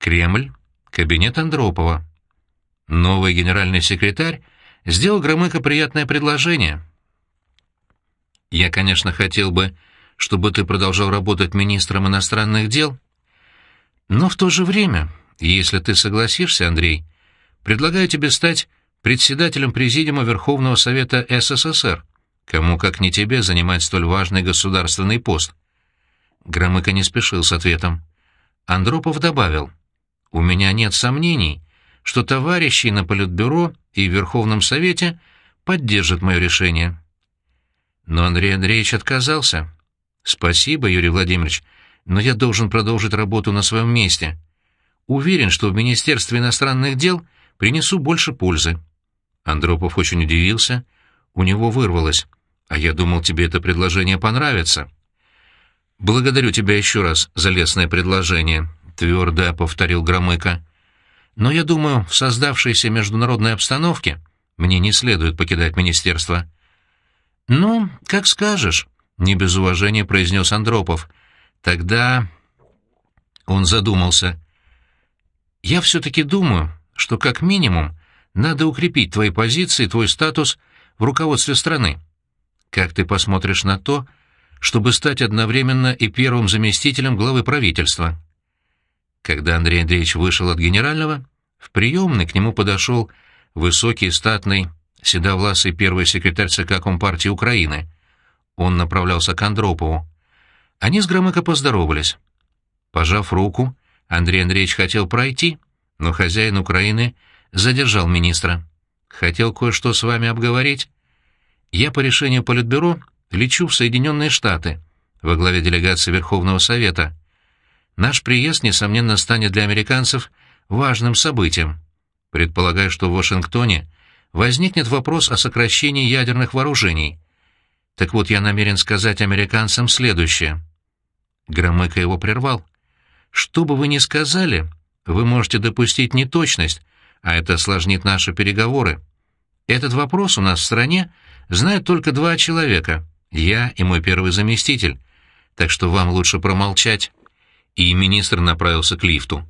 Кремль, кабинет Андропова. Новый генеральный секретарь сделал Громыко приятное предложение. «Я, конечно, хотел бы, чтобы ты продолжал работать министром иностранных дел, но в то же время, если ты согласишься, Андрей, предлагаю тебе стать председателем Президиума Верховного Совета СССР. Кому, как не тебе, занимать столь важный государственный пост?» Громыко не спешил с ответом. Андропов добавил, «У меня нет сомнений, что товарищи на Политбюро и Верховном Совете поддержат мое решение». Но Андрей Андреевич отказался. «Спасибо, Юрий Владимирович, но я должен продолжить работу на своем месте. Уверен, что в Министерстве иностранных дел принесу больше пользы». Андропов очень удивился. У него вырвалось. А я думал, тебе это предложение понравится. Благодарю тебя еще раз за лестное предложение, твердо повторил Громыко. Но я думаю, в создавшейся международной обстановке мне не следует покидать министерство. Ну, как скажешь, не без уважения произнес Андропов. Тогда он задумался. Я все-таки думаю, что как минимум надо укрепить твои позиции, твой статус в руководстве страны. Как ты посмотришь на то, чтобы стать одновременно и первым заместителем главы правительства?» Когда Андрей Андреевич вышел от генерального, в приемной к нему подошел высокий, статный, седовласый первый секретарь ЦК Компартии Украины. Он направлялся к Андропову. Они с Громыко поздоровались. Пожав руку, Андрей Андреевич хотел пройти, но хозяин Украины задержал министра. «Хотел кое-что с вами обговорить». Я по решению Политбюро лечу в Соединенные Штаты во главе делегации Верховного Совета. Наш приезд, несомненно, станет для американцев важным событием. Предполагаю, что в Вашингтоне возникнет вопрос о сокращении ядерных вооружений. Так вот, я намерен сказать американцам следующее. Громыко его прервал. Что бы вы ни сказали, вы можете допустить неточность, а это осложнит наши переговоры. Этот вопрос у нас в стране знают только два человека — я и мой первый заместитель, так что вам лучше промолчать». И министр направился к лифту.